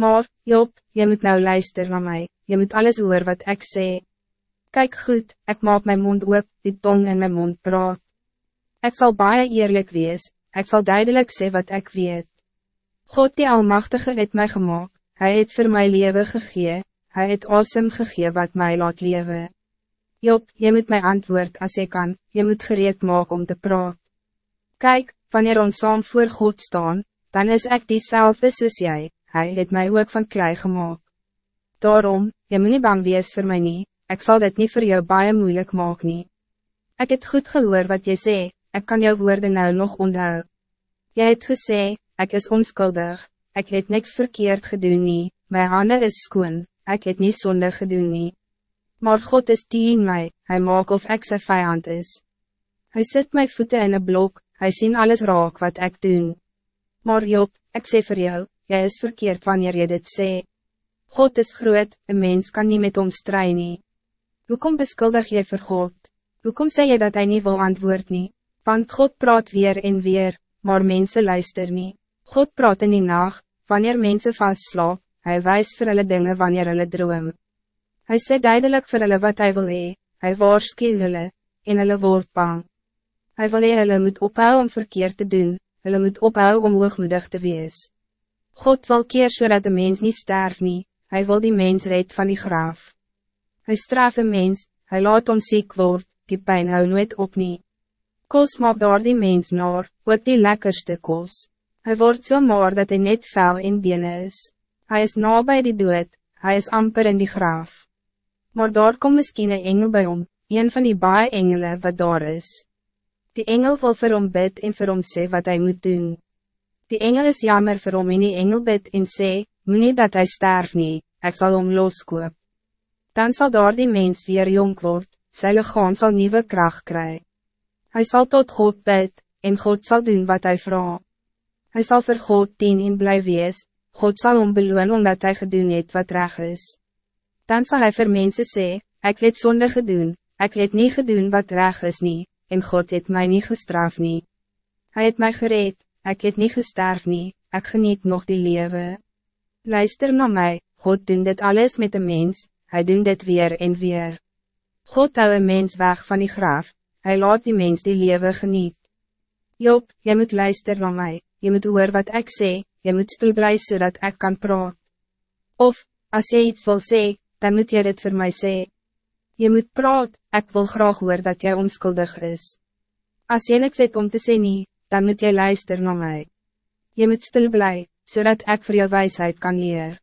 Maar, Job, je moet nou luisteren naar mij, je moet alles hoor wat ik zeg. Kijk goed, ik maak mijn mond oop, die tong in mijn mond praat. Ik zal baie eerlijk wees, ik zal duidelijk zeggen wat ik weet. God die Almachtige het mij gemaakt, hij het voor mij leven gegee, hij het awesome gegee wat mij laat leven. Job, je moet mij antwoord als je kan, je moet gereed maken om te praten. Kijk, wanneer ons saam voor God staan, dan is ik diezelfde soos jij, hij het mij ook van klei gemaakt. Daarom, je moet niet bang wees voor mij niet, ik zal dit niet voor jou baie moeilijk maken nie. Ik het goed gehoor wat je zei, ik kan jouw woorden nou nog onthou. Jy het gesê, ik is onschuldig, ik het niks verkeerd gedoen nie, my hande is skoon, ik het niet zonde gedoen nie. Maar God is die in mij, hij maak of ik zijn vijand is. Hij zet mijn voeten in een blok, hij ziet alles raak wat ik doe. Maar Job, ik zeg voor jou, jij is verkeerd wanneer je dit zegt. God is groot, een mens kan niet met hom strijden. nie. Hoekom beskuldig jy vir God? Hoekom sê jy dat hij niet wil antwoord nie? Want God praat weer en weer, maar mensen luister niet. God praat in die nacht, wanneer mensen vastslaap, hij wijst voor alle dingen wanneer hulle droom. Hij sê duidelijk voor hulle wat hij wil hee, hij waarschuw hulle, en hulle word bang. Hij wil hee hulle moet ophou om verkeerd te doen, hulle moet ophou om hoogmoedig te wees. God wil keer zodat de mens niet sterft nie, hij wil die mens red van die graaf. Hij straf een mens, hij laat om ziek word, die pijn hou nooit op nie. Kos maak daar die mens naar, ook die lekkerste kos. Hij wordt zo so maar dat hij net fel in bene is. Hij is na bij die dood, hij is amper in die graaf. Maar daar komt misschien een engel bij hom, een van die baie engelen wat daar is. Die engel wil vir hom bid en vir hom sê wat hij moet doen. Die engel is jammer vir hom en die engel bid en sê, moet nie dat hij sterf nie, ek sal hom loskoop. Dan zal daar die mens weer jong word, sy lichaam sal nieuwe kracht kry. Hij zal tot God bid, en God zal doen wat hij vraagt. Hij zal vir God dien en bly wees, God zal hom beloon omdat hij gedoen het wat reg is. Dan zal hij vir mense sê, ek het zonde gedoen, ek het niet gedoen wat reg is nie, en God het mij niet gestraft nie. Hij het mij gereed, ek het niet gesterf nie, ek geniet nog die lewe. Luister naar mij, God doen dit alles met de mens, hij doen dit weer en weer. God hou een mens weg van die graaf, hij laat die mens die lewe geniet. Job, je moet luisteren naar mij, je moet hoor wat ik zeg, je moet stil blij zodat ik kan praten. Of, als je iets wil zeggen, dan moet je dit voor mij zeggen. Je moet praten, ik wil graag hoor dat jij onschuldig is. Als je niks weet om te zeggen, dan moet je luisteren naar mij. Je moet stil blij, zodat ik voor jou wijsheid kan leren.